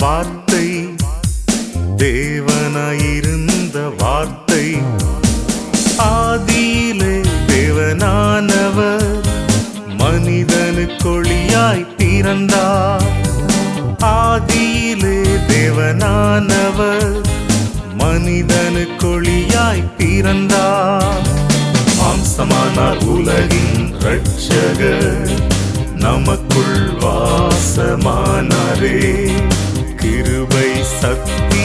வார்த்தை. தேவனாயிருந்த வார்த்தை. ஆதியிலே தேவனானவர். மனிதனுக்கொழியாய் பிறந்தார். ஆதியிலே தேவனானவர். மனிதனுக்கொழியாய் பிறந்தார். மாம்சமானார் உலகின் ரட்சகர் நமக்குள் வாசமானாரே. கிருபை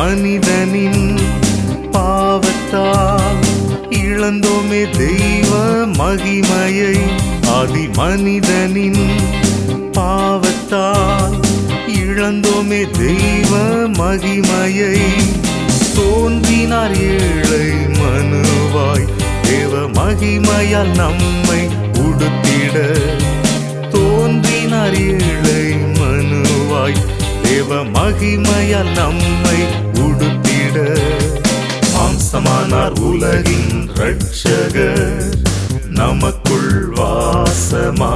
மனிதனின் பாவத்தால் இழந்தோமே தெய்வ மகிமையை. ஆதி மனிதனின் பாவத்தால் இழந்தோமே தெய்வ மகிமையை. தோன்றினார் ஏழை மனுவாய் தேவ மகிமையால் நம்மை உடுத்திட. தோன்றினார் ஏழை தேவ மகிமையால் நம்மை உடுத்திட. மாம்சமானார் உலகின் ரட்சகர் நமக்குள் வாசமானாரே.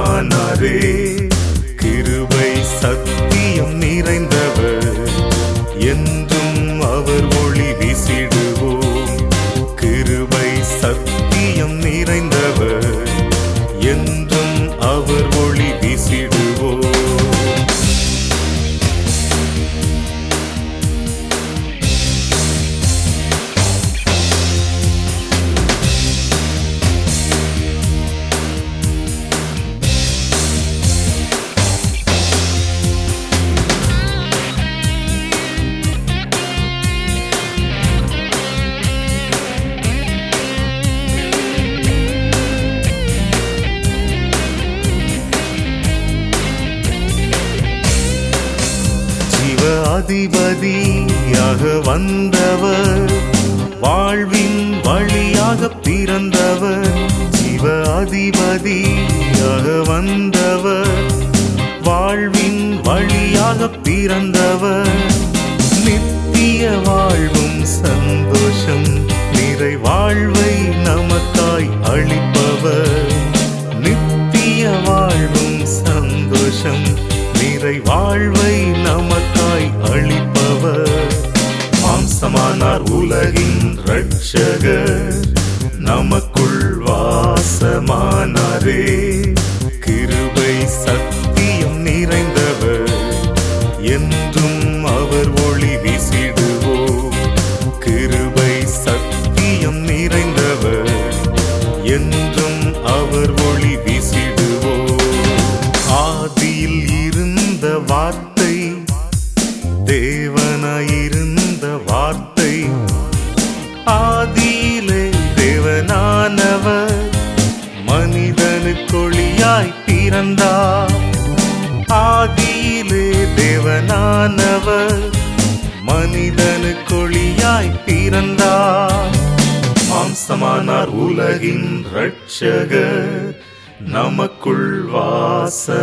அதிபதியாக வந்தவர் வாழ்வின் வழியாக பிறந்தவர் சிவ அதிபதியாக வந்தவர் வாழ்வின் வழியாக பிறந்தவர். நித்திய வாழ்வும் சந்தோஷம் நிறை வாழ்வை நான் உலகின் ரட்சகர் நமக்குள் வாசமானாரே. கிருபை சத்தியம் நிறைந்தவர் என்றும் அவர் ஒளி வீசிடுவோ கிருபை சத்தியம் நிறைந்தவர் என்றும் அவர் ஒளி வீசிடுவோ ஆதியில் இருந்த வார்த்தை தேவனாயிருந்த ஆதியிலே தேவனானவர் மனிதனுக்கொழியாய் பிறந்தார். ஆதியிலே தேவனானவர் மனிதனுக்கொழியாய் பிறந்தார். மாம்சமானார் உலகின் ரட்சகர் நமக்குள் வாசமானாரே.